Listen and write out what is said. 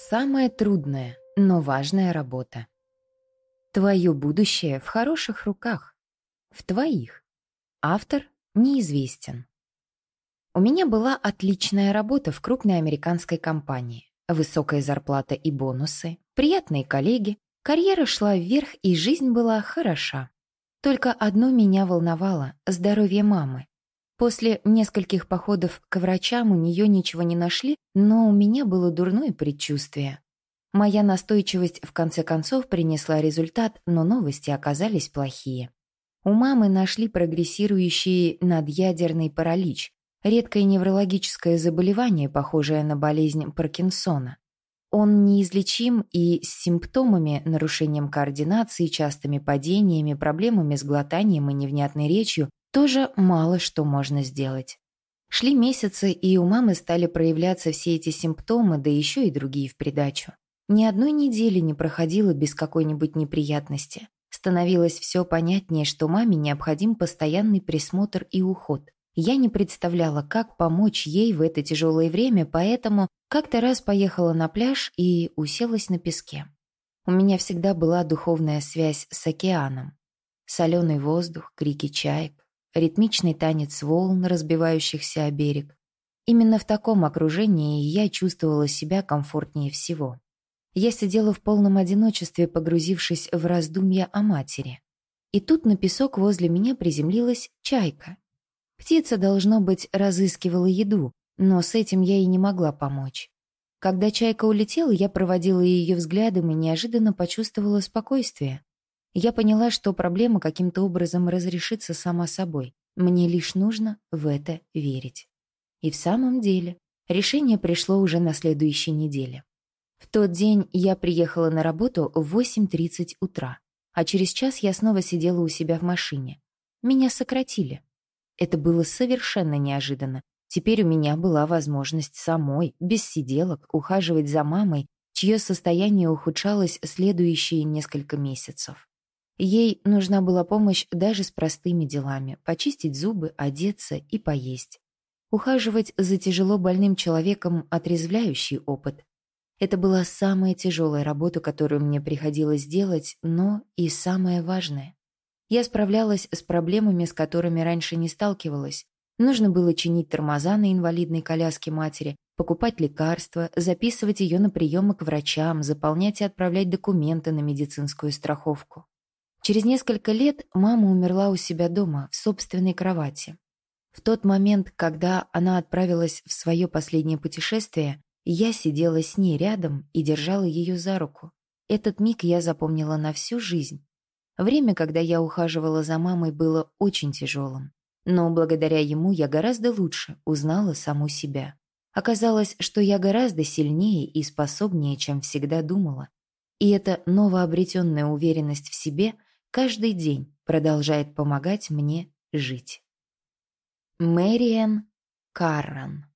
Самая трудная, но важная работа. Твое будущее в хороших руках. В твоих. Автор неизвестен. У меня была отличная работа в крупной американской компании. Высокая зарплата и бонусы, приятные коллеги, карьера шла вверх и жизнь была хороша. Только одно меня волновало – здоровье мамы. После нескольких походов к врачам у нее ничего не нашли, но у меня было дурное предчувствие. Моя настойчивость в конце концов принесла результат, но новости оказались плохие. У мамы нашли прогрессирующий надъядерный паралич, редкое неврологическое заболевание, похожее на болезнь Паркинсона. Он неизлечим и с симптомами, нарушением координации, частыми падениями, проблемами с глотанием и невнятной речью тоже мало что можно сделать. Шли месяцы, и у мамы стали проявляться все эти симптомы, да еще и другие в придачу. Ни одной недели не проходило без какой-нибудь неприятности. Становилось все понятнее, что маме необходим постоянный присмотр и уход. Я не представляла, как помочь ей в это тяжелое время, поэтому как-то раз поехала на пляж и уселась на песке. У меня всегда была духовная связь с океаном. Соленый воздух, крики чаек, ритмичный танец волн, разбивающихся о берег. Именно в таком окружении я чувствовала себя комфортнее всего. Я сидела в полном одиночестве, погрузившись в раздумья о матери. И тут на песок возле меня приземлилась чайка. Птица, должно быть, разыскивала еду, но с этим я и не могла помочь. Когда чайка улетела, я проводила ее взглядом и неожиданно почувствовала спокойствие. Я поняла, что проблема каким-то образом разрешится сама собой. Мне лишь нужно в это верить. И в самом деле, решение пришло уже на следующей неделе. В тот день я приехала на работу в 8.30 утра, а через час я снова сидела у себя в машине. Меня сократили. Это было совершенно неожиданно. Теперь у меня была возможность самой, без сиделок, ухаживать за мамой, чье состояние ухудшалось следующие несколько месяцев. Ей нужна была помощь даже с простыми делами – почистить зубы, одеться и поесть. Ухаживать за тяжело больным человеком – отрезвляющий опыт. Это была самая тяжелая работа, которую мне приходилось делать, но и самое важное. Я справлялась с проблемами, с которыми раньше не сталкивалась. Нужно было чинить тормоза на инвалидной коляске матери, покупать лекарства, записывать ее на приемы к врачам, заполнять и отправлять документы на медицинскую страховку. Через несколько лет мама умерла у себя дома, в собственной кровати. В тот момент, когда она отправилась в свое последнее путешествие, я сидела с ней рядом и держала ее за руку. Этот миг я запомнила на всю жизнь. Время, когда я ухаживала за мамой, было очень тяжелым. Но благодаря ему я гораздо лучше узнала саму себя. Оказалось, что я гораздо сильнее и способнее, чем всегда думала. И эта новообретенная уверенность в себе – каждый день продолжает помогать мне жить. Мэриэн Карран